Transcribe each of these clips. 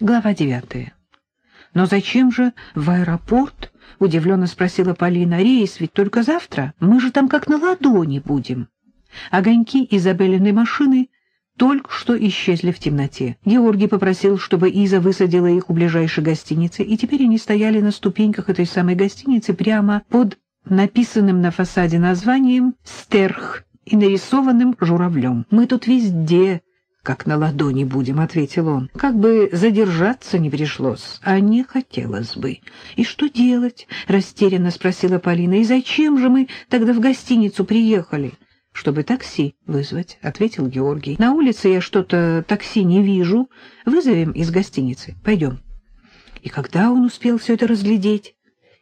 Глава девятая. «Но зачем же в аэропорт?» — удивленно спросила Полина. «Рейс ведь только завтра. Мы же там как на ладони будем». Огоньки Изабеллиной машины только что исчезли в темноте. Георгий попросил, чтобы Иза высадила их у ближайшей гостиницы, и теперь они стояли на ступеньках этой самой гостиницы прямо под написанным на фасаде названием «Стерх» и нарисованным журавлем. «Мы тут везде, как на ладони будем», — ответил он. «Как бы задержаться не пришлось, а не хотелось бы». «И что делать?» — растерянно спросила Полина. «И зачем же мы тогда в гостиницу приехали?» «Чтобы такси вызвать», — ответил Георгий. «На улице я что-то такси не вижу. Вызовем из гостиницы. Пойдем». И когда он успел все это разглядеть?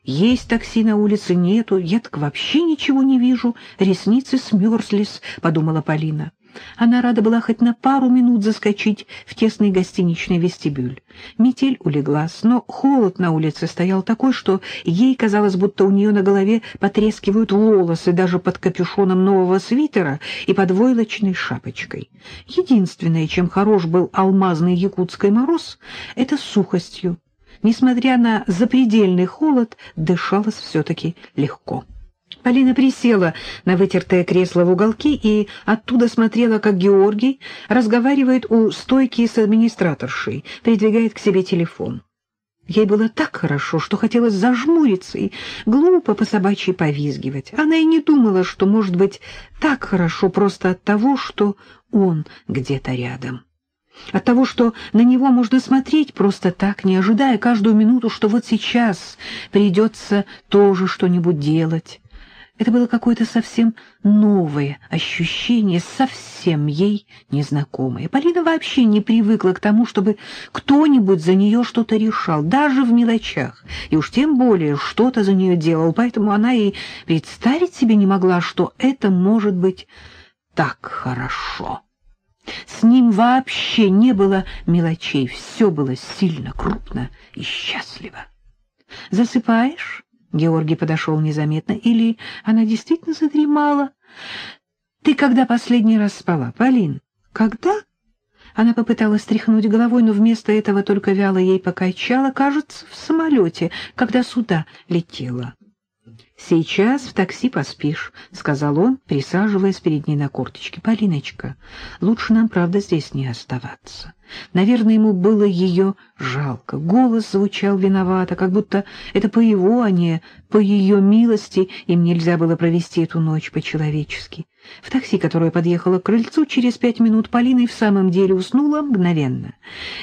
Есть такси на улице, нету, я так вообще ничего не вижу, ресницы смерзлись, — подумала Полина. Она рада была хоть на пару минут заскочить в тесный гостиничный вестибюль. Метель улеглась, но холод на улице стоял такой, что ей казалось, будто у нее на голове потрескивают волосы даже под капюшоном нового свитера и под войлочной шапочкой. Единственное, чем хорош был алмазный якутский мороз, — это сухостью. Несмотря на запредельный холод, дышалось все-таки легко. Полина присела на вытертое кресло в уголке и оттуда смотрела, как Георгий разговаривает у стойки с администраторшей, придвигает к себе телефон. Ей было так хорошо, что хотелось зажмуриться и глупо по собачьей повизгивать. Она и не думала, что может быть так хорошо просто от того, что он где-то рядом. От того, что на него можно смотреть просто так, не ожидая каждую минуту, что вот сейчас придется тоже что-нибудь делать. Это было какое-то совсем новое ощущение, совсем ей незнакомое. Полина вообще не привыкла к тому, чтобы кто-нибудь за нее что-то решал, даже в мелочах, и уж тем более что-то за нее делал, поэтому она и представить себе не могла, что это может быть так хорошо. С ним вообще не было мелочей, все было сильно, крупно и счастливо. «Засыпаешь?» Георгий подошел незаметно. Или она действительно задремала? Ты когда последний раз спала, Полин? Когда? Она попыталась стряхнуть головой, но вместо этого только вяло ей покачала, кажется, в самолете, когда сюда летела. «Сейчас в такси поспишь», — сказал он, присаживаясь перед ней на корточке. «Полиночка, лучше нам, правда, здесь не оставаться». Наверное, ему было ее жалко. Голос звучал виновато, как будто это по его, а не по ее милости им нельзя было провести эту ночь по-человечески. В такси, которое подъехало к крыльцу, через пять минут Полина и в самом деле уснула мгновенно.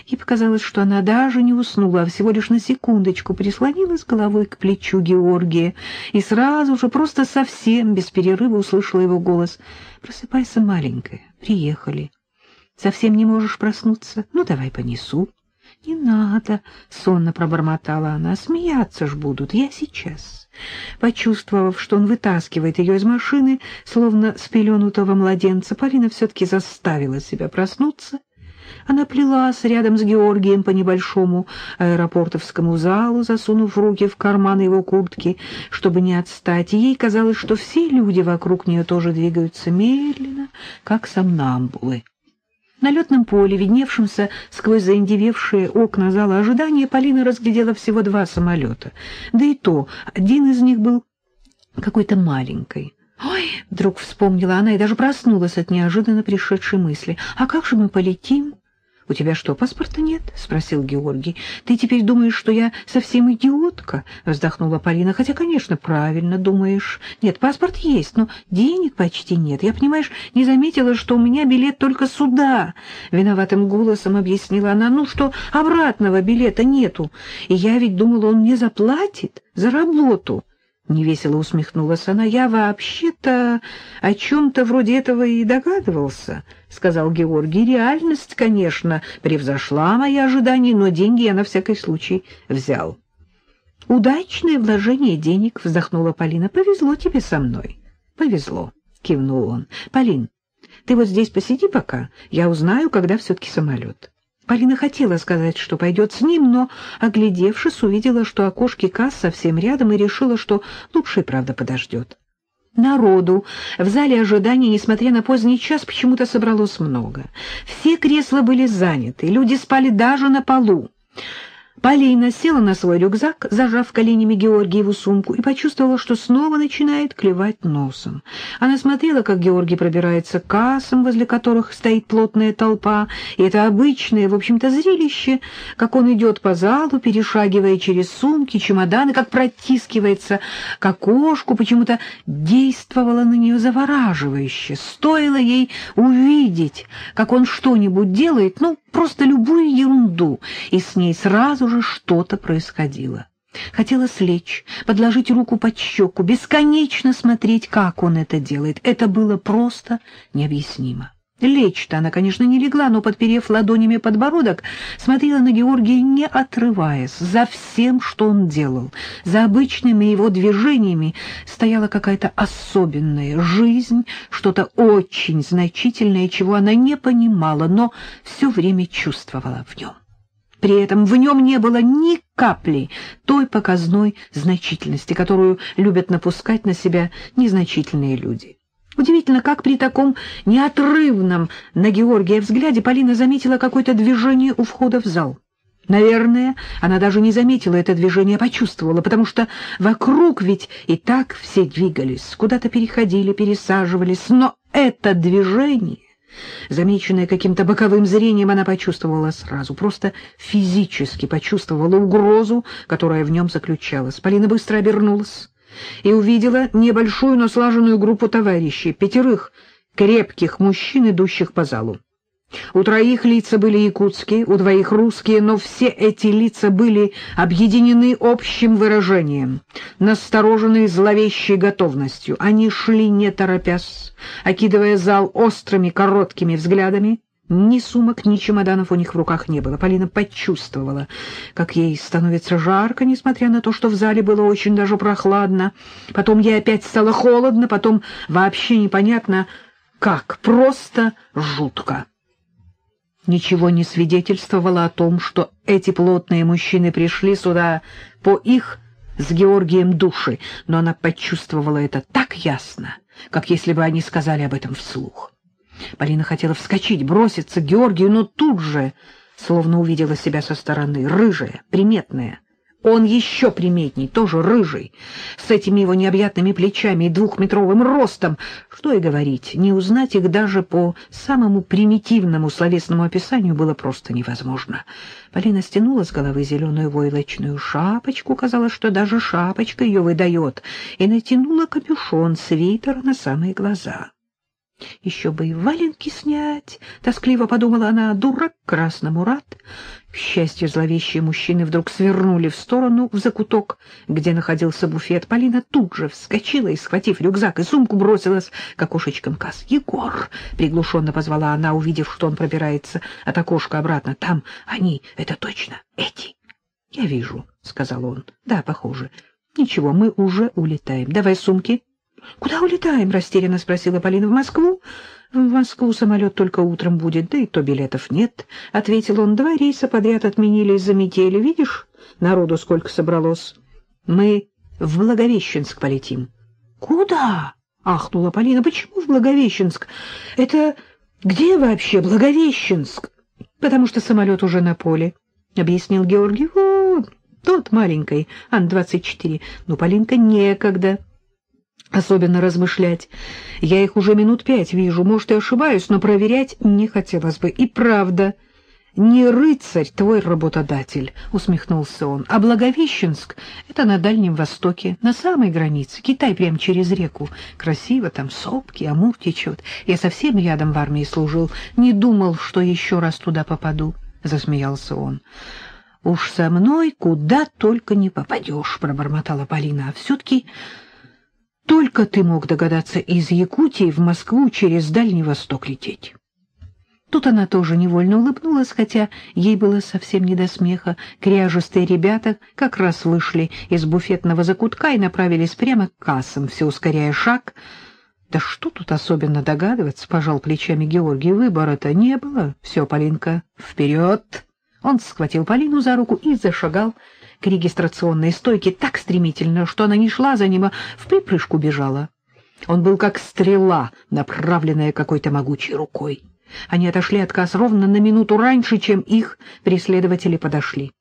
Ей показалось, что она даже не уснула, а всего лишь на секундочку прислонилась головой к плечу Георгия и сразу же, просто совсем без перерыва услышала его голос. «Просыпайся, маленькая, приехали». Совсем не можешь проснуться? Ну, давай понесу. — Не надо, — сонно пробормотала она, — смеяться ж будут, я сейчас. Почувствовав, что он вытаскивает ее из машины, словно спеленутого младенца, Полина все-таки заставила себя проснуться. Она плелась рядом с Георгием по небольшому аэропортовскому залу, засунув руки в карманы его куртки, чтобы не отстать, и ей казалось, что все люди вокруг нее тоже двигаются медленно, как сомнамбулы. На летном поле, видневшемся сквозь заиндевевшие окна зала ожидания, Полина разглядела всего два самолета. Да и то, один из них был какой-то маленький. «Ой!» — вдруг вспомнила она и даже проснулась от неожиданно пришедшей мысли. «А как же мы полетим?» «У тебя что, паспорта нет?» — спросил Георгий. «Ты теперь думаешь, что я совсем идиотка?» — вздохнула Полина. «Хотя, конечно, правильно думаешь. Нет, паспорт есть, но денег почти нет. Я, понимаешь, не заметила, что у меня билет только сюда». Виноватым голосом объяснила она. «Ну что, обратного билета нету. И я ведь думала, он мне заплатит за работу». Невесело усмехнулась она. «Я вообще-то о чем-то вроде этого и догадывался», — сказал Георгий. «Реальность, конечно, превзошла мои ожидания, но деньги я на всякий случай взял». «Удачное вложение денег», — вздохнула Полина. «Повезло тебе со мной». «Повезло», — кивнул он. «Полин, ты вот здесь посиди пока, я узнаю, когда все-таки самолет». Полина хотела сказать, что пойдет с ним, но, оглядевшись, увидела, что окошки касс совсем рядом, и решила, что лучше, правда, подождет. Народу в зале ожидания, несмотря на поздний час, почему-то собралось много. Все кресла были заняты, люди спали даже на полу. Полина села на свой рюкзак, зажав коленями Георгиеву сумку, и почувствовала, что снова начинает клевать носом. Она смотрела, как Георгий пробирается к кассам, возле которых стоит плотная толпа, и это обычное, в общем-то, зрелище, как он идет по залу, перешагивая через сумки, чемоданы, как протискивается к окошку, почему-то действовало на нее завораживающе. Стоило ей увидеть, как он что-нибудь делает, ну, просто любую ерунду, и с ней сразу же что-то происходило. Хотелось лечь, подложить руку под щеку, бесконечно смотреть, как он это делает. Это было просто необъяснимо. Лечь-то она, конечно, не легла, но, подперев ладонями подбородок, смотрела на Георгия, не отрываясь, за всем, что он делал. За обычными его движениями стояла какая-то особенная жизнь, что-то очень значительное, чего она не понимала, но все время чувствовала в нем. При этом в нем не было ни капли той показной значительности, которую любят напускать на себя незначительные люди. Удивительно, как при таком неотрывном на Георгия взгляде Полина заметила какое-то движение у входа в зал. Наверное, она даже не заметила это движение, а почувствовала, потому что вокруг ведь и так все двигались, куда-то переходили, пересаживались, но это движение, замеченное каким-то боковым зрением, она почувствовала сразу, просто физически почувствовала угрозу, которая в нем заключалась. Полина быстро обернулась и увидела небольшую, но слаженную группу товарищей, пятерых крепких мужчин, идущих по залу. У троих лица были якутские, у двоих русские, но все эти лица были объединены общим выражением, настороженной зловещей готовностью. Они шли не торопясь, окидывая зал острыми короткими взглядами, ни сумок, ни чемоданов у них в руках не было. Полина почувствовала, как ей становится жарко, несмотря на то, что в зале было очень даже прохладно. Потом ей опять стало холодно, потом вообще непонятно, как, просто жутко. Ничего не свидетельствовало о том, что эти плотные мужчины пришли сюда по их с Георгием души, но она почувствовала это так ясно, как если бы они сказали об этом вслух. Полина хотела вскочить, броситься к Георгию, но тут же, словно увидела себя со стороны, рыжая, приметная. Он еще приметней, тоже рыжий, с этими его необъятными плечами и двухметровым ростом. Что и говорить, не узнать их даже по самому примитивному словесному описанию было просто невозможно. Полина стянула с головы зеленую войлочную шапочку, казалось, что даже шапочка ее выдает, и натянула капюшон свитера на самые глаза. Еще бы и валенки снять, — тоскливо подумала она, — дурак красному рад. К счастью, зловещие мужчины вдруг свернули в сторону, в закуток, где находился буфет. Полина тут же вскочила и, схватив рюкзак и сумку, бросилась к окошечкам касс. «Егор!» — приглушенно позвала она, увидев, что он пробирается от окошка обратно. «Там они, это точно, эти!» «Я вижу», — сказал он. «Да, похоже. Ничего, мы уже улетаем. Давай сумки». — Куда улетаем? — растерянно спросила Полина. — В Москву? — В Москву самолет только утром будет, да и то билетов нет, — ответил он. — Два рейса подряд отменили из-за метели. Видишь, народу сколько собралось. Мы в Благовещенск полетим. — Куда? — ахнула Полина. — Почему в Благовещенск? Это где вообще Благовещенск? — Потому что самолет уже на поле, — объяснил Георгий. — Вот, тот маленький, Ан-24. Ну, Полинка, некогда. — особенно размышлять. Я их уже минут пять вижу, может, и ошибаюсь, но проверять не хотелось бы. И правда, не рыцарь твой работодатель, — усмехнулся он, — а Благовещенск — это на Дальнем Востоке, на самой границе, Китай прямо через реку. Красиво, там сопки, амур течет. Я совсем рядом в армии служил, не думал, что еще раз туда попаду, — засмеялся он. — Уж со мной куда только не попадешь, — пробормотала Полина, — а все-таки... Только ты мог догадаться из Якутии в Москву через Дальний Восток лететь. Тут она тоже невольно улыбнулась, хотя ей было совсем не до смеха. Кряжестые ребята как раз вышли из буфетного закутка и направились прямо к кассам, все ускоряя шаг. «Да что тут особенно догадываться?» — пожал плечами Георгий. «Выбора-то не было. Все, Полинка, вперед!» Он схватил Полину за руку и зашагал к регистрационной стойке так стремительно, что она не шла за ним, а в припрыжку бежала. Он был как стрела, направленная какой-то могучей рукой. Они отошли от касс ровно на минуту раньше, чем их преследователи подошли.